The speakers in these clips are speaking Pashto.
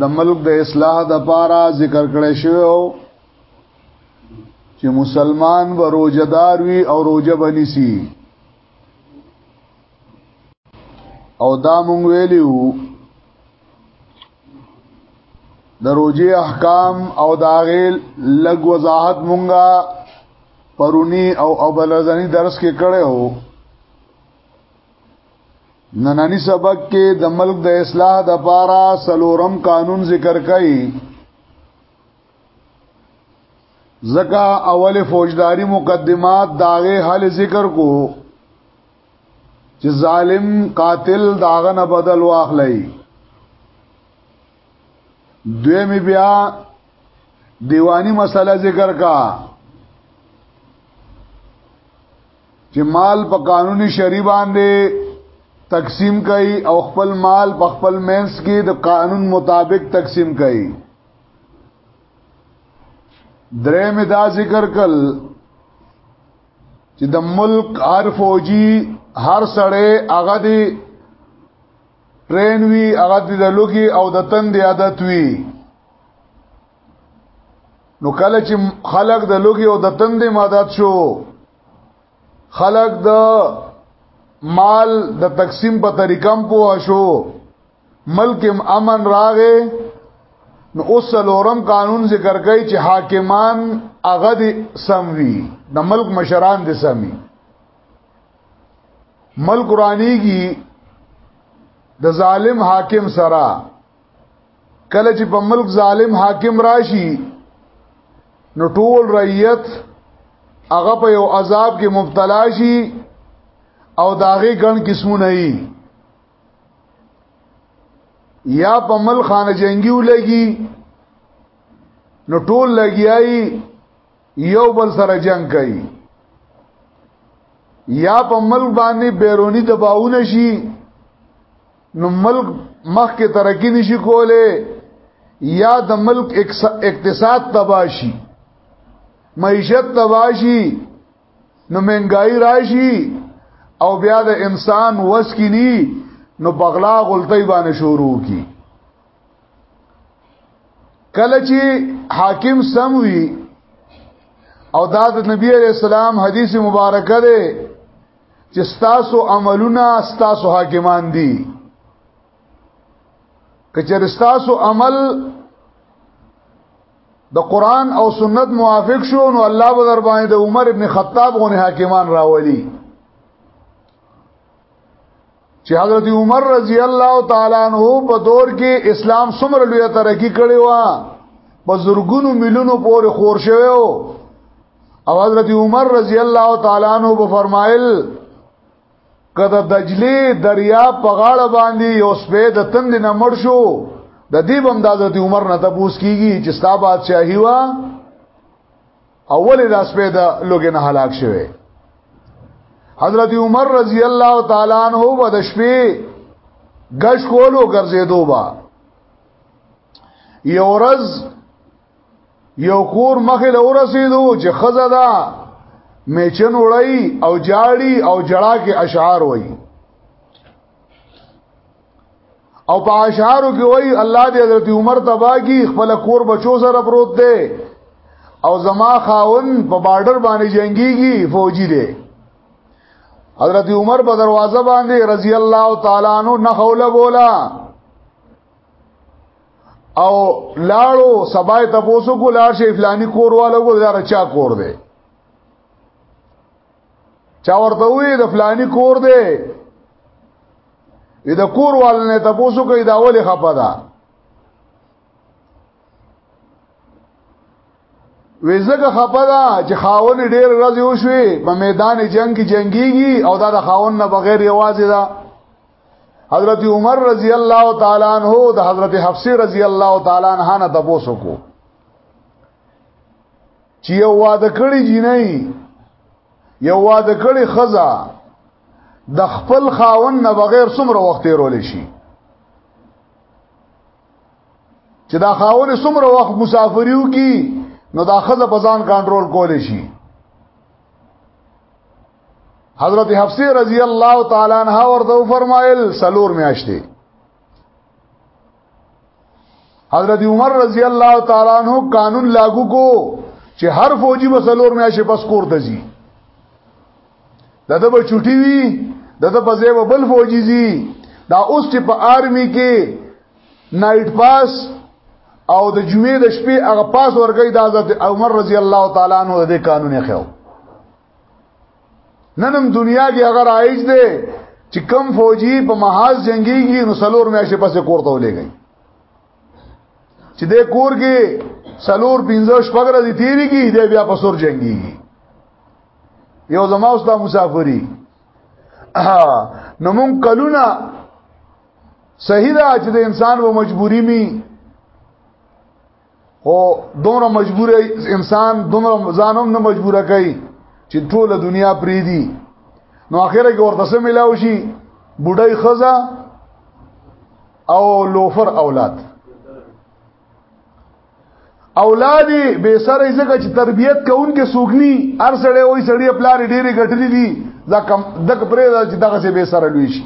د ملک د اصلاح د پاره ذکر کړی شوی چې مسلمان به روزدار وي او روزه بنسي او دا مونږ ویلو د روزي احکام او دا غیل لګ وضاحت مونږه پرونی او ابلزنی درس کې کړو ننانی سبق کې د ملک د اصلاح د پاره سلورم قانون ذکر کړي زکا اول فوجداری مقدمات داغه حل ذکر کو چې ظالم قاتل داغه نه بدل واخلای دویم بیا دیوانی مسله ذکر کا چې مال په قانوني شری باندې تقسیم کوي او خپل مال په خپل مینس کې د قانون مطابق تقسیم کوي درې مې دا ذکر کړ چې د ملک هر فوجي هر سړی هغه دی ټرین وی هغه د لوګي او د تند عادت وی نو کله چې خلق د لوګي او د تندې مادات شو خلق د مال د تقسیم په طریقم پوه شو ملک امن راغې نو اوس لورم قانون ذکر کوي چې حاکمان هغه دي سموي د ملک مشران دي سمي ملک رانیږي د ظالم حاکم سره کله چې په ملک ظالم حاکم راشي نو ټول رعیت هغه په یو عذاب کې مبتلا شي او داغه ګڼ قسمونه یې یا په مل خانه جنگي ولګي نو ټول لګیایي یو بل سره جنگ کوي یا په ملک باندې بیرونی دباونه شي نو ملک مخ کې ترقی نشي کوله یا د ملک اقتصاد تباشي معیشت تباشي نو مهنګای راشي او بیا د انسان وس کې ني نو بغلا غلطي باندې شروع کی کله چې حاکم سم وي او دا د نبی عليه السلام حدیث مبارکه ده چې ستاسو عملونه ستاسو حاکمان دي کچر ستاسو عمل د قران او سنت موافق شو نو الله به در باندې د عمر ابن خطاب غو حاکمان راولي چې حضرت عمر رضی الله تعالی عنہ په دور کې اسلام څومره لوی ترقی کړی و په زورګونو ملونو پورې خور شوی او حضرت عمر رضی الله تعالی عنہ په فرمایل کده دجلی دریا په غاړه باندې یو سپه د تند نه مړ شو د دې بم د حضرت عمر نه تاسو کیږي چې ستا بادشاہي وا اول دا سپه د لوګي نه هلاک شوه حضرت عمر رضی الله تعالی عنہ و د شپې غش کولو ګرځېدو با یو ورځ یو کور مخې له ورسېدو چې خزه دا میچن وړی او جاړي او جړا کې اشعار وایي او په اشعارو کې وای الله دې حضرت عمر تباګي خپل کور بچو سره پروت دی او زما خاون په بارډر باندې جنگيږي فوجي دی حضرت عمر په دروازه باندې رضی الله تعالی عنہ نه خوله بولا او لاړو سبای ته پوسو کو لاړ شي فلاني کور والو کو دا رچا کور دی چا ورته وی د فلاني کور دی اذا کور والنه تاسو کوي دا ولې خپه ده وېزګه خپه ده چې خاون ډېر راځي وشوي په میدان جنگ کې جنگيږي او دا د خاون نه بغیر یوازې ده حضرت عمر رضی الله تعالی عنہ د حضرت حفصه رضی الله تعالی عنها نه تاسو کو چې یو واده کړی جنۍ یو واده کړی خزا د خپل خاون نه بغیر څومره وخت تیرول شي چې دا خاون څومره وخت مسافریو کی نو دا خزه بزان کنټرول کول شي حضرت حفصه رضی الله تعالی عنها ورته فرمایل سلور میاشتې حضرت عمر رضی الله تعالی عنہ قانون لاگو کو چې هر فوجي مسلور مې شي پس کور ته ځي دته به چټي وي دته په ځای بل فوجي ځي دا اوس چې په آرمي کې نایټ پاس او د جمعې د شپې هغه پاس ورګي د حضرت عمر رضی الله تعالی عنہ د قانون خو ننم دنیا کې اگر عايز دی چې کم فوجي په محاذ جنگيږي نو سلور میاشتې پسې کوړته ولېږي چې د کور کې سلور 15 شپږ ورځې تیری کې دی بیا په سور جنگيږي یو زما اوس د مسافری نو مون کلونه صحیح ده چې د انسان و مجبوری می او دومره مجبور انسان دومره ځانم نه مجبوره کوي چې ټول دنیا پری دي نو اخره کې ورته سم ملاو شي بډای خزا او لوفر اولاد اولاد به سره ځکه چې تربيت کوونکې سوګني هر سړی وای سړی خپل ډېری ګټلې دي دا کم دک پرې دا چې دغه څه به سره لوي شي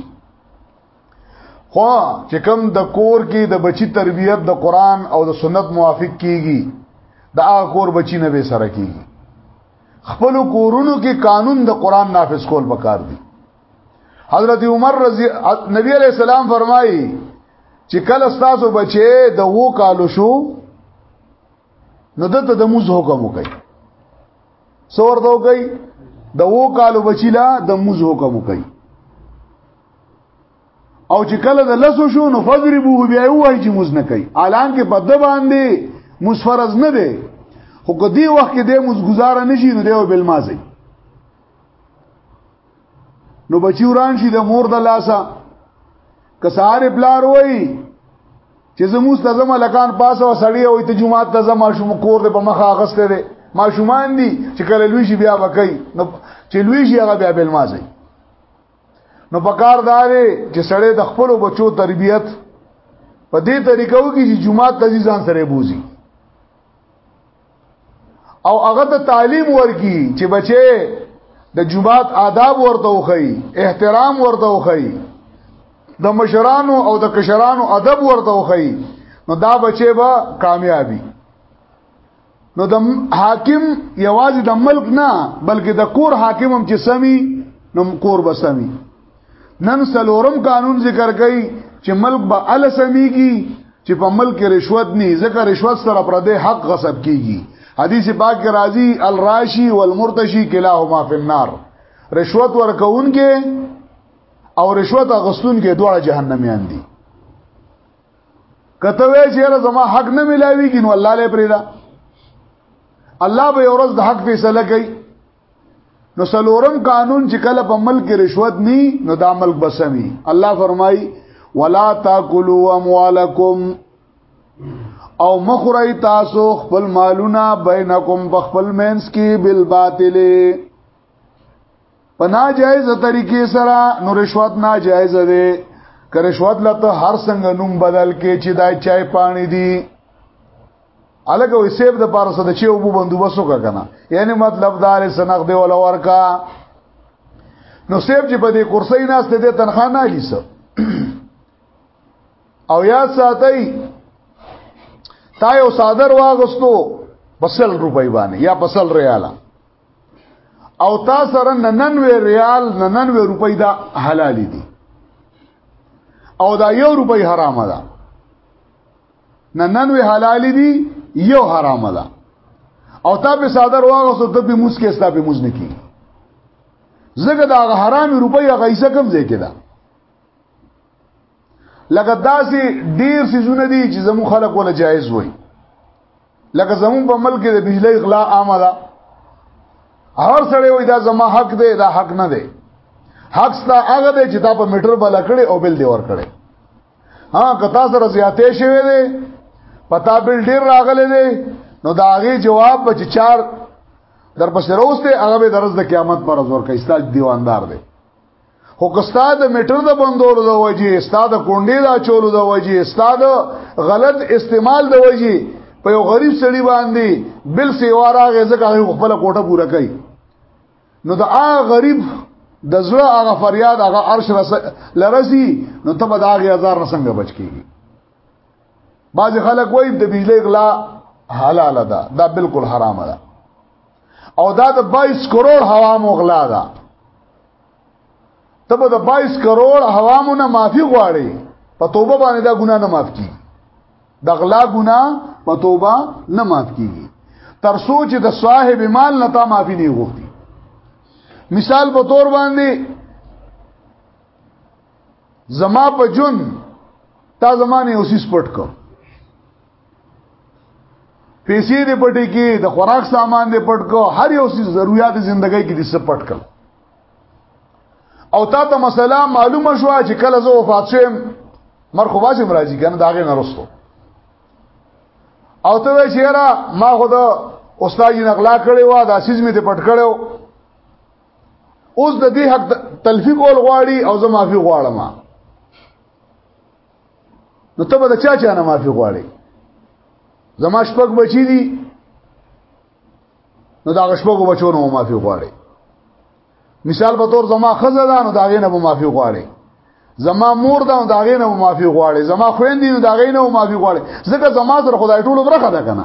خو چې کوم د کور کې د بچی تربیت د قران او د سنت موافق کیږي د هغه کور بچی نه به سره کیږي خپل کورونو کې قانون د قران نافذ کول پکار دي حضرت عمر رضی نبی علیہ السلام فرمایي چې کله تاسو بچي د وو کالو شو نو دته د موز حکم وکي سور دو گئی د وو کالو بچیلا د موز حکم وکي او چې کله د لسو شو نو فضربوه بیا وای چې موز نه کوي الان کې په د باندې موز فرض نه دی خو کو دی وخت کې د موز گزاره نشي نو دیو بل مازي نو بچی وران شي د مور د لاسا کسار پلار وای چې زموږ ته زما لکان پاسه وسړی او ته جمعه ته زما شوم کور د په مخه اغسته دي ما شومان دي چې کله لوی شي بیا وکي نو چې لوی شي هغه بیا بل مازي نو پکار دا دی چې سړی د خپل بچو تربیت په دې طریقو کې چې جمعه ته ځان سره بوزي او هغه ته تعلیم ورکی چې بچي د جمعات آداب ورته وخی احترام ورته وخی د مشرانو او د کشرانو ادب ورته وخی نو دا بچي به کامیابی نو د حاکم یوازې د ملک نه بلکې د کور حاکم هم چې سمي نو کور به سمي نن سلورم قانون ذکر کوي چې ملک به ال سميږي چې په ملک رشوت نه ذکر رشوت سره پر دې حق غصب کیږي حدیث پاک راځي الراشی والمرتشی کلاهما فی النار رشوت ورکوونکې او رشوت غستون کې دواړه جهنميان دي کته وی چې زما حق نه ملاويږي نو الله له پرېدا الله به ورځ د حق فیصله کوي نو سلورم قانون چې کله په ملک کې رشوت ني نو دا ملک بسمي الله فرمایي ولا تاكلوا اموالکم او مخری تاسو خپل مالونه بینکم په خپل مینس کې بالباطل په ناجایز طریقې سره نو رشوت ناجایز دی که رشوت لته هر څنګه نوم بدل کې چې دای چای پانی دی الګ وې سیب د پاره سره چې وبو بندوبس وکا کنه یعنی مطلب دار سنخ دی ولا ورکا نو سیب چې په دې کرسي ناس ته دې تنخواه نه لیسه او یا ساتي تا یو صادر واغستو بسل روپۍ باندې یا بسل ریاله او تا سره 99 ریال 99 روپۍ دا حلال دي او دا یو روپۍ حرام ده 99 حلال دي یو حرام ده او تا په صادر واغسو ته په موس کې ستا په موس نه کی زګه دا حرامي روپۍ هغه یې کم ځای کې ده لکه داسې ډیر سيزونه دي چې زمو خلک ولا جایز وای لکه زمو په ملک د بجلی غلا عامه ده هر سړی وای دا زما حق دی دا حق نه دی حق ستا هغه دی چې تا په میټر بل کړي او بل دی ور کړي ها کتا سره زیاتې شوی دی پتا بل ډیر راغلی دی نو دا هغه جواب بچ چار در پسې روسته هغه به درز د قیامت پر زور کوي استاد دیواندار دی خو که استاد میټر د بندولو د وجې استاد کونډې دا چولو د وجې استاد غلط استعمال د وجې په یو غریب سړي باندې بل سیوا راغې ځکه هغه خپل کوټه پوره کوي نو دا غریب د زړه هغه فریاد هغه عرش لرسي نو ته به دا هغه هزار نه څنګه بچ کیږي بعض خلک وایي د بجلی غلا حلاله ده دا بالکل حرامه ده او دا د 22 کروڑ هوا مغلا ده ته به د 22 کروڑ هوا مونږه معافي غواړي په توبه باندې دا ګناه نه معاف کیږي د غلا ګناه په توبه نه معاف کیږي تر سوچ د صاحب مال نه تا معافي نه غوښتي مثال په تور باندې زما په جون تا زمانه اوسې سپټ کو پیسې دې پټې کې د خوراک سامان دې پټ کو هر یو څه ضرورت ژوندۍ کې دې څه پټ کړ او تا ته مسله معلومه شو چې کله زه وفات شم مر خو باسم راځي کنه داغه نه رسو او ته وی چیرې ما خو دا استاد یې نقلا کړی و دا سیز می ته پټ کړو اوس د دې حق تلفیق ول غواړي او زه معافي غواړم نو ته به چا چا نه معافي غواړي زما شپږ بچی دي نو دا شپږو بچو نه معافي غواړي مثال په تور زما خزه ده نو دا غینه به معافي غواړي زما مور ده نو دا غینه به معافي غواړي زما خويندې نو دا غینه به معافي غواړي ځکه زما سره خدای ټولو برخه ده کنه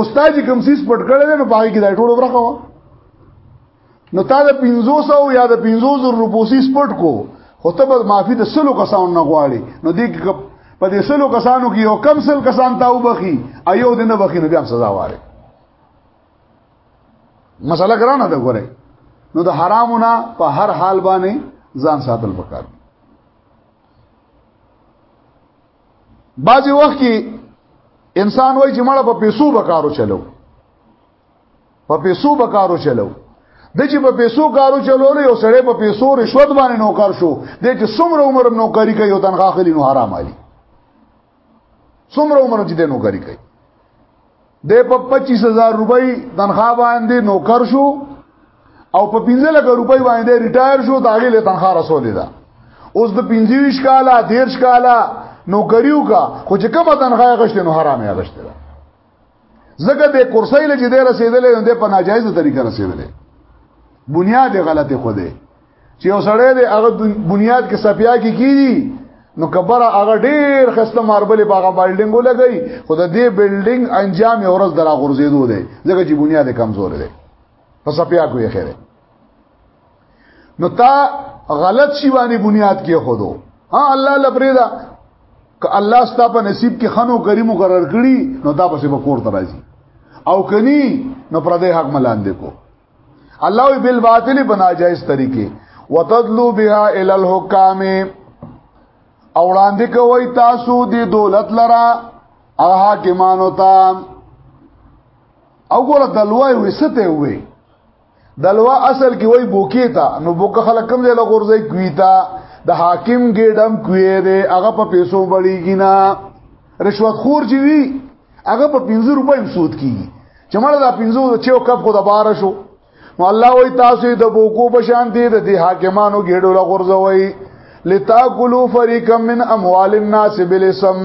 استاد کوم سیس پټ کړل نو پای کې دا ټولو برخه و نو تا د 500 یا د 500 روپوسی سپورت کو خو ته به معافي د سلو کسانو نه غواړي نو دې په دې سلو کسانو کې یو کم سل کسان تاو بخي ایو دې نه بخي نو بیا سزا واره مسله ګرانه ده ګوره نو د حرامونه په هر حال باندې ځان ساتل پکار بعضی وخت کې انسان وای چې مړه په پیسو بکارو چلو په پیسو به کارو چلو د چې په پیسو کارو چلول یو سړی په پیسو رشوت باندې نوکر شو د چې څومره عمر نوکری کوي او تنخواه خلی نو حرام علي څومره عمر چې د نوکری کوي د په 25000 روپۍ تنخواه باندې نوکر شو او په 15 لک روپۍ باندې ریټایر شو دا غي له تنخواه رسولې ده اوس د 25 کاله 13 کاله نوکریو کا خو چې کومه تنخواه غشته نو حرامه غشته زګه د کرسۍ لږ دې رسیدلې نو د په ناجایز طریقه رسیدلې بنیاد غلطه خو ده چې اوسړې د هغه بنیاد کې سپیا کې کیږي نو کبره هغه ډیر خسته ماربل باغه بلډینګ ولګي خو د دې بلډینګ انجام یې ورځ درا غورځېدو دی ځکه چې بنیاد کمزور دی په سپیا کوی خیره نو تا غلط شی باندې بنیاد کې خودو ها الله لبریدا ک الله ستا په نصیب کې خنو کریم مقرر کړي نو دا پسې وکور ترازی او کني نو پر دې حق ملاندې کو الله وی بل باطل بنا جائز طریقې وتدلو بها ال الحکام اوړاندې کوي تاسو دې دولت لرا او حاکمانو ته او ګوره دلوای وسته وي دلوا اصل کې وای بوکی تا نو بوک خلک کم ځای لغورځي کوي تا د حاکم ګډم کوي دی هغه په پیسو بړیږي نه رشوت خور چې وی هغه په 50 روپۍ سود کیږي چې مړه دا 50 چې کپ کو د بار شو نو الله وای تاسو د بوکو په شان دي د حاکمانو ګډو لغورځوي لتاکلوا فریقا من اموال الناس بالاسم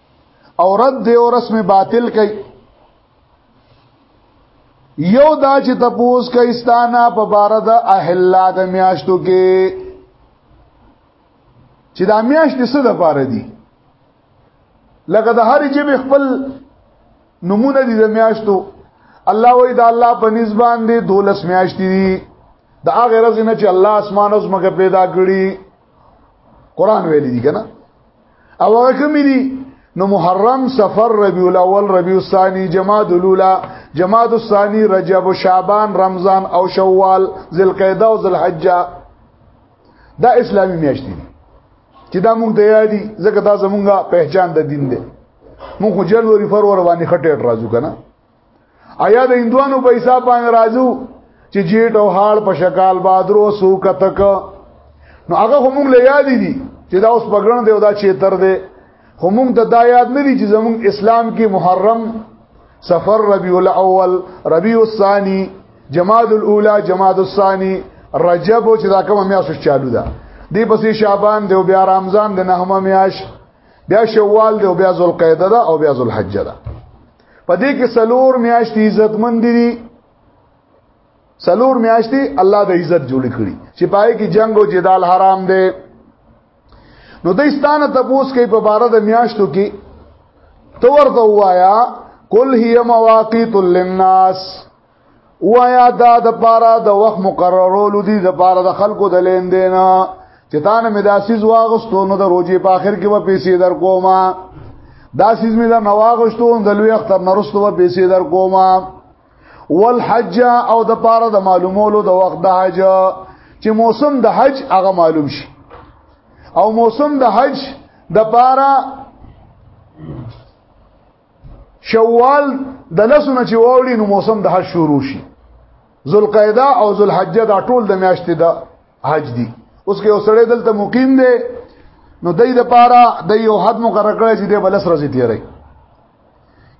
او رد دی او رسم باطل کوي یو دا چې تپوس کوي ستانه په بار د اهلا د میاشتو کې چې دا میاشت څه د پاره دي لکه د هر جبه خپل نمونه دي د میاشتو الله وای دا الله په نسبان دي دولس میاشتې دي د هغه ورځې نه چې الله اسمان اوس مګه پیدا کړی قران ویلي دي کنه او هغه کوم دي نو محرم سفر ربيع الاول ربيع الثاني جماد الاولى جماد الثاني رجب شعبان رمضان او شوال ذوالقعده او ذوالحجه دا اسلامي میاشت دي چې دا مونږ ته یادي ځکه دا زمونږه پہچان د دین دی مونږ خو جنوري فروری باندې خټه راځو کنه آیا د هندوانو په حساب باندې راځو چې جیټ او حال په شکال بادرو سو کتک نو هغه هم له یاد دي چې دا اوس پګړن دی او دا چې تر دی هم د دا یاد نه دي چې زموږ اسلام کې محرم سفر ربیع الاول ربیع الثانی جماد الاولی جماد الثانی رجب چې دا کومه میاشت چالو ده دی پسې شعبان دی او بیا رمضان د نهمه میاش بیا شوال دی او بیا ذوالقعده ده او بیا ذوالحجه ده په دې کې سلور میاشتې عزت مند دي سلور میاشتې الله د عزت جوړ کړي چې پای کې جنگ او جدال حرام دي نو دایستانه تپوس کوي په بار د میاشتو کې تو ورته وایا کل هی مواقیت للناس وایا دا د پاره د وخت مقررولو دي د پاره د خلکو د لین دینا چې تا نه مداسیز واغستو نو د روزي په اخر کې به پیسې در کوما دا سیز مې دا نواغستو د لوی اختر نرستو به پیسې در کوما والحج او د پاره د معلومولو د وخت د حج چې موسم د حج هغه معلوم شي او موسم د حج د پاره شوال د لسونه چې ووري نو موسم د حج شروع شي ذوالقعده او ذوالحجه دا ټول د میاشتې د حج دي اوس کې اوسړې دلته مقیم دی نو دای د پاره د یو حد مقرر کړی چې د بلس ورځې تیری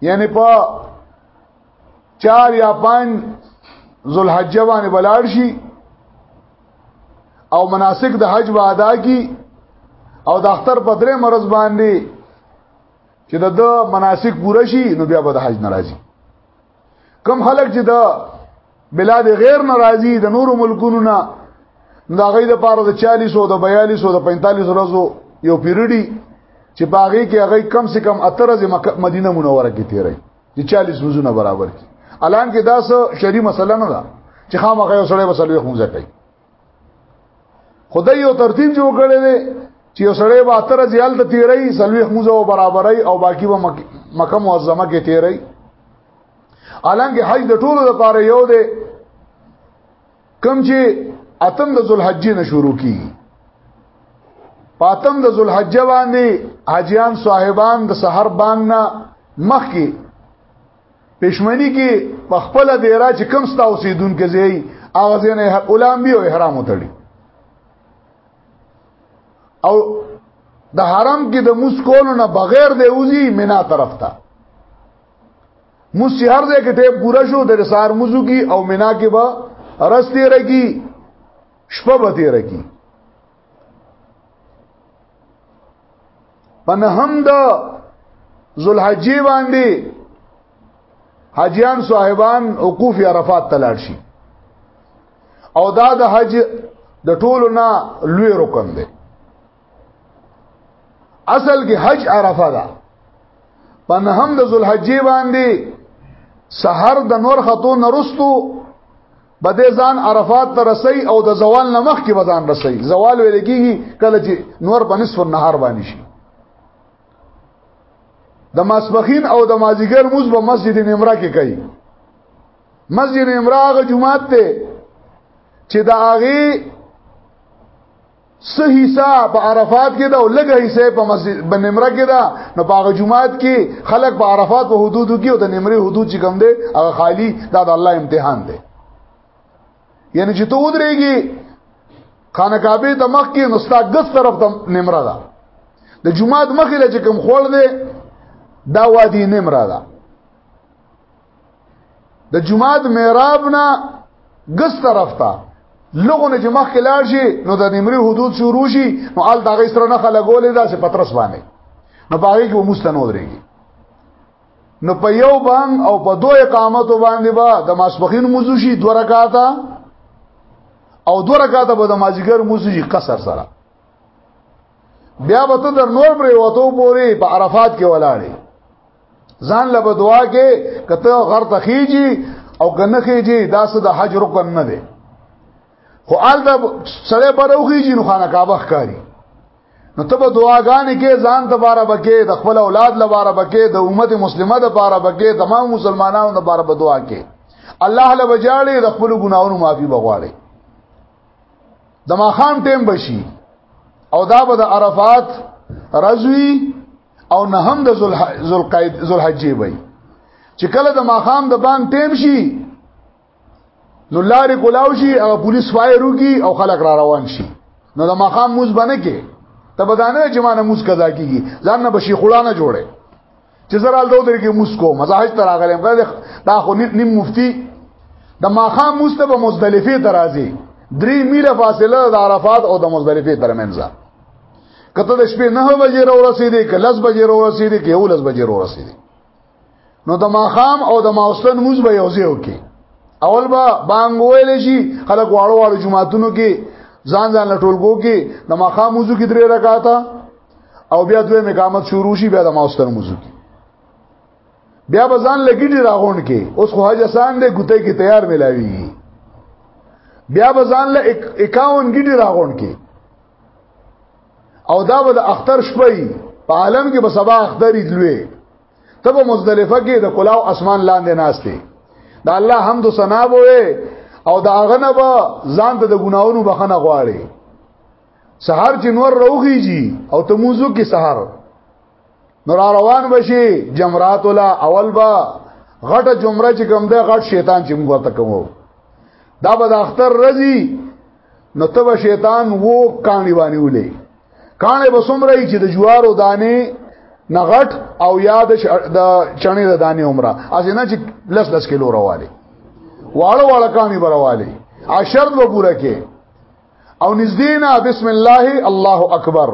یعنی په 4 یا 5 ذوالحجه باندې بلاړ شي او مناسک د حج و ادا کی او د اختر په درې مرز باندې چې د د مناسک پوره شي نو بیا به د حج ناراضي کم خلک چې د بلاد غیر ناراضي د نورو ملکونو نه دا غي د پاره د 40 او د 42 او د 45 ورځو یو پیریډي چې باغې کې هغه کم سے کم اتر از مدینه منوره کې تیرې چې 40 روزونه برابر کی الان کې دا شری مسله نه ده چې خامخې سره وسلوي خونځه کوي خدای یو ترتیب جوړ کړی دی چې یو سړی به اتر ځیال ته تیری سلوي موزه برابرای او باقی به مکه معظمه کې تیری الانګه حج د ټولو لپاره یو دی کم چې اتم د ذوالحجې نه شروع کی پاتم د ذوالحجې باندې حاجیان صاحبان د سحر باندې مخ کې پښمنی کې په خپل دیرا چې کم ستا اوسیدونکو ځای هغه ځنه غلام به او احرام وتړي او د حرم کې د موس کولو نه بغیر دی وزي مینا طرف ته موس هر ځای کې ټیپ پورا شو د رسار موزو کې او مینا کې به رستي رکی شپه به تیر کی پنهم د ذوالحجې باندې حاجیان صاحبان وقوف عرفات تلاړ شي او دا د حج د ټولو نه لوی رکن دی اصل کې حج عرفه ده پنهم د ذوالحجې باندې سحر د نور خطو نرستو به د ځان عرفات ته رسي او د زوال نه مخکې به ځان رسي زوال ویل کېږي کله چې نور په نصف النهار باندې شي د ماسپخین او د مازیګر موز به مسجد نمره کې کوي مسجد نمره هغه جمعات ته چې د هغه سه حصہ په عرفات کې دا او لګه حصہ په مسجد بنمره کې دا نو په جمعات کې خلک په عرفات په حدودو کې او د نمره حدود چې کم دي هغه خالی دا د الله امتحان دی یعنی چې ته ودرېږي خانه کعبه ته مخ کې نستا ګس طرف ته نمره ده د جمعات مخې له چې کم خول دی دا وادي نمره ده د جمعات محراب نه ګس طرف ته لغونه چې مخ کې لاړ شي نو د نمرې حدود شروع شي نو ال دغه سره نه خلګولې دا چې پترس باندې نو باغې کې ومستنو درېږي نو په یو بان او په دوه اقامت باندې با د ماسپخین موضوع شي دوه رکعاته او دوه رکعاته به د ماجیګر موضوع شي قصر سره بیا به ته د نور پرې وته پوري په عرفات کې ولاړې ځان له دعا کې کته غر تخیږي او کنه کېږي دا څه د حج رکن نه دی خو آل دا سره بروږي نو خانه کعبه ښکاری نو ته به دعاګانې کې ځان ته بارا بکې د خپل اولاد لپاره بکې د امت مسلمه د لپاره بکې تمام مسلمانانو د لپاره به دعا کې الله له بجاړي د خپل ګناونو معافي بغواړي د ماخام ټیم بشي او دا به د عرفات رضوی او نه هم د ذوالقعید ذوالحجې وي چې کله د ماخام د بان ټیم شي نو لارې کولاو شي او پولیس فایر وکي او خلک را روان شي نو د ماخام موز بنه کې ته بدانه چې مانه موز قضا کیږي ځان نه بشي خړانه جوړه چې زرال دوه درې کې موز کو مزاج تر اغلم دا خو نیم مفتی د ماخام موز ته مزدلفه ترازی درې میله فاصله د عرفات او د مزدلفه ترمنځ کته د شپې 9 بجې را ورسېدې ک 10 بجې را ورسېدې ک 11 بجې را ورسېدې نو د ماخام او د ماوسن موز به یو ځای وکي اول به بانګ ویل شي خلک واړو واړو جمعاتونو کې ځان ځان لټولګو کې د ماخام موزو کې درې رکعاته او بیا دوی مقامت شروع شي بیا د ماوسن موزو کې بیا به ځان لګیږي راغون کې اوس خو حاج حسن دې ګوتې کې تیار ملاويږي بیا به ځان له 51 ګډي راغون کې او دا به د اختر شپې په عالم کې به سبا اختر ایدلوي تب مزدلفه کې د کلاو اسمان لاندې ناشته د الله حمد ثنا بوي او د اغنه به ځان ته د ګناونو بخنه غواړي سحر چې نور روغيږي او تموزو کې سحر نور روان بشي جمرات ولا اول با غټه جمره چې کوم ده غټ شیطان چې موږ ته کومو دا به د اختر رضی نو تب شیطان وو کانی باندې ولې کانه به سمره چې د جوارو دانه نغټ او یاد د چڼې د دانه عمره ازنه چې لس لس کیلو رواله واړه واړه کانی برواله عشر و پورا کې او نږدې نه بسم الله الله اکبر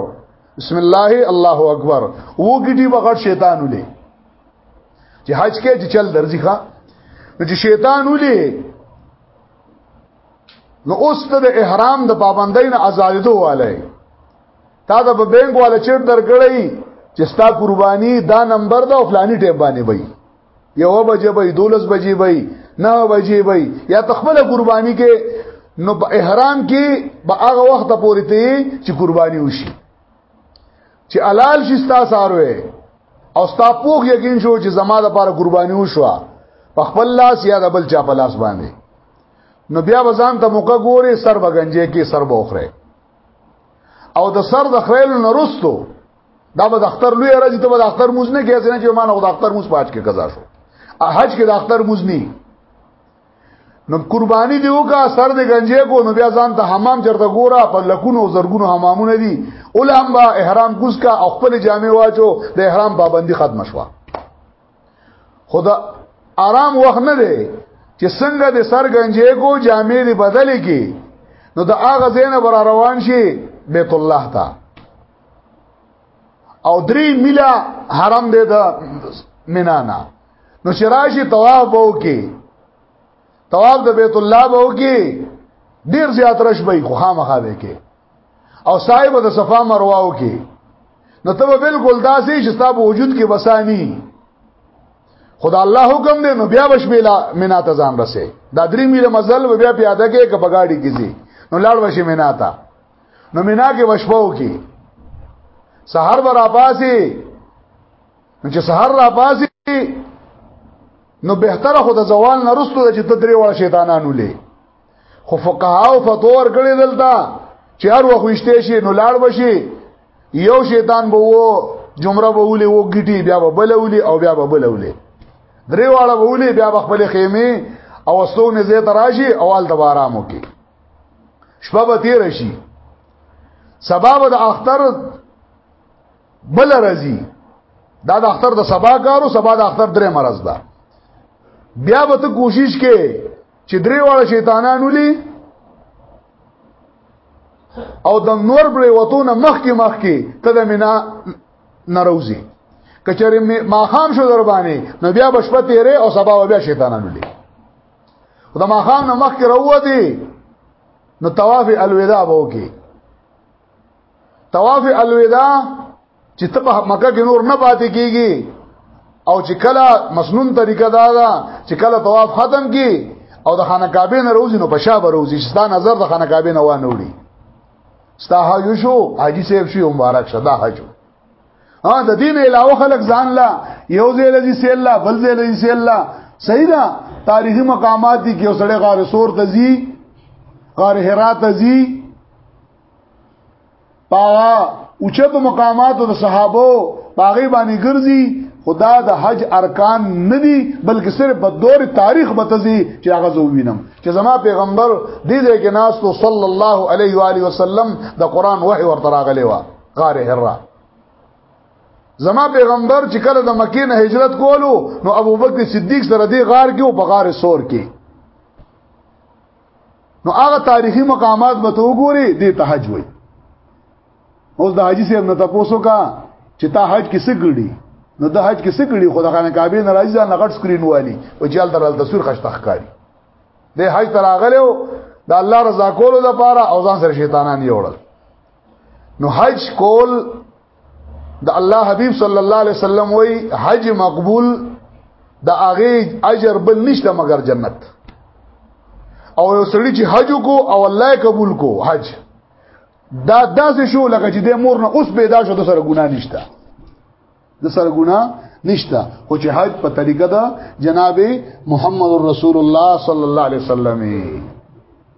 بسم الله الله اکبر وو ګډي بغړ شیطان ولې چې حج کې چې چل درځي ښا نو چې شیطان ولې نو اوس ته د احرام د پابندۍ نه آزادېدو والي تا د بینګ والا چیر درګړی چې ستا قرباني دا نمبر دا فلانی ټیپ باندې وي یو بجې وي دولس بجې وي نه بجې وي یا تخپل قرباني کې نو په احرام کې به هغه وخت پورې ته چې قرباني وشي چې حلال شي ستا ساروي او ستا پوخ یقین شو چې زما د لپاره قرباني وشو په خپل لاس یا د بل چا په لاس باندې نو بیا بزان ته موقع ګوري سر بغنجه کې سر بوخره او د سر د خریل نرستو دا به د اختر لوی راځي ته به د اختر موز نه کیسه نه چې ما نه د اختر موز پاج کې قضا شو حج کې د اختر موز نه نو قرباني دی وکا سر د گنجې کو نو بیا ځان ته حمام چرته ګورا په لکونو زرګونو حمامونه دي اولم با احرام کوس کا خپل جامع واچو د احرام پابندي ختم شوه خدا آرام وخت نه دی چې څنګه د سر گنجې کو جامې دی بدلې کی نو د هغه زینه بر روان شي بیت الله ته او درې میلا حرم دی د منانا نو شراشی طواف بو کی طواف د بیت الله بو کی ډیر زیات رش به خو خامخا به کې او سعی به د صفا مروه وکي نو ته بالکل داسې چې ستاسو وجود کې وسانی خدا الله حکم دی نو بیا بش بلا مینا ته ځان رسې دا درې میله مزل بیا پیاده کې ک بغاړي کیږي نو لاړ وشي مینا ته نو مینا کې وشپو کې سحر برا پاسي نو چې سحر را پاسي نو بهتره خو د زوال نه رسته چې تدری وړ شیطانانو لې خو فقها او فتوا ورکړي دلته چې هر وخت وشته شي نو لاړ بشي یو شیطان به وو جمره به ولي وګټي بیا به بلولي او بیا به بلولي درې واړه به ولي بیا به خپل خیمه او استونه زه تراشي اول د آرام وکي شپه به تیر شي سبب د اختر بل رزي دا د اختر د سبا کارو سبا د اختر درې مرز ده بیا به ته کوشش کې چې درې واړه شیطانان ولي او د نور بلې وتونه مخکې مخکې ته د مینا ناروزي کچره ما خام شو در باندې نو بیا بشپه تیرې او سبا بیا شیطانان ولي خدا ما خام نو مخکې راووتی نو طواف الوداع به وکي طواف الوداع چې ته په مکه کې نور نه پاتې کیږي او چې کله مسنون طریقه دا ده چې کله طواف ختم کی او د خانه کعبه نه روزي نو بشابه روزي چې دا نظر د خانه کعبه نه وانه وړي ستا حاجو شو حاجی صاحب شو مبارک شه دا حاجو ها د دین علاوه خلک ځان لا یو زیل دي سیل لا بل زیل دي سیل لا صحیح ده تاریخي مقامات دي کې وسړی غار سور تزي غار هرات تزي پاغا اوچت مقامات د صحابه باغی باندې ګرځي خدا د حج ارکان نه دي بلکې صرف په دور تاریخ بتزي چې هغه زو وینم چې زما پیغمبر دې دې کې ناس تو صلی الله علیه و علیه وسلم د قران وحی ورته راغلی و غار حرا زما پیغمبر چې کله د مکې نه هجرت کولو نو ابوبکر صدیق سره دې غار کې او په غار سور کې نو هغه تاریخي مقامات به ته وګوري دې ته حج وای اوس د حاجی صاحب نه تاسو کا چې تا حج کې څه ګړي نو د حج کې څه ګړي خدای خانه کعبه نه راځي ځان غټ سکرین والی او جال تر تصویر خشته ښکاری د حج تر اغله د الله رضا کولو لپاره او ځان سره شیطانان یوړل نو حج کول د الله حبيب صلی الله علیه وسلم وای حج مقبول د هغه اجر بل نشته مگر جنت او یو سړی چې حج کو او الله قبول کو حج دا داسې شو لکه چې د مور نه اوس پیدا شو د سره ګناه نشته د سره ګناه نشته خو چې حج په طریقه دا جناب محمد رسول الله صلی الله علیه وسلم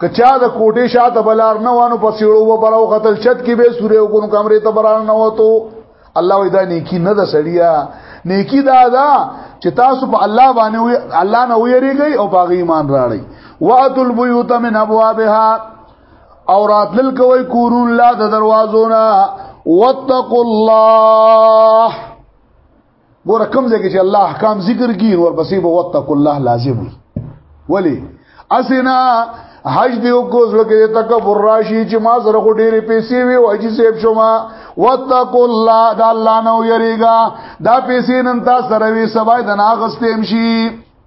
که چا د کوټې شاته بلار نه وانو په سیړو و براو قتل چت کې به سورې او کوم کمرې ته برار نه وته الله وی دا نیکی نه ده سړیا نیکی دا ده چې تاسو په الله باندې وی الله نه ویریږي او باغی ایمان راړي واتل بیوت من ابوابها او راتل کوي کورون لا د دروازو نه واتقوا الله ګوره کوم ځای کې چې الله احکام ذکر کی ور پسې به وتق الله لازم وي ولی اسینا حج دی او کو زړه کې تکبر راشي چې ما سره خو ډېرې پیسې وي او حج سیب شوما وتقوا الله دا الله نو یریګا دا پیسې نن تاسو سره وي سبا د ناغستې مشي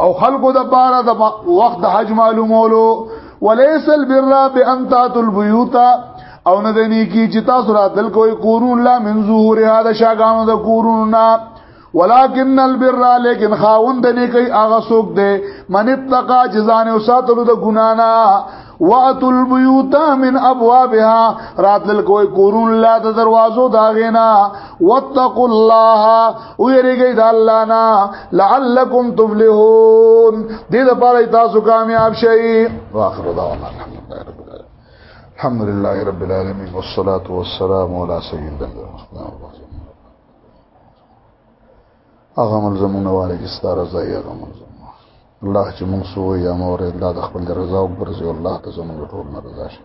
او خلقو د پاره د وخت حج معلومولو وليس البر بان تاتوا البيوت او نه دني کی چې تاسو راتل کوی کورون لا من ظهور هذا شاګانو د کورون نه ولكن البر لیکن خاوند دني کوي هغه څوک دی من اتقا جزانه او ساتلو د ګنا نه واتو البيوت من ابوابها راتل کوئی کورون لا د دروازو داغینا واتقوا الله او یریږي د الله نه لعلکم تفلحون دې لپاره تاسو کامیاب شئ واخر دعوانا الحمد لله رب العالمین والصلاه والسلام علی سیدنا محمد هغه ملزمونه والي چې ستاره ځای هغه ملزمونه الله چې موږ سوې یا مور الله د خپل رضا او برزي الله ته زموږ ټول رضا شي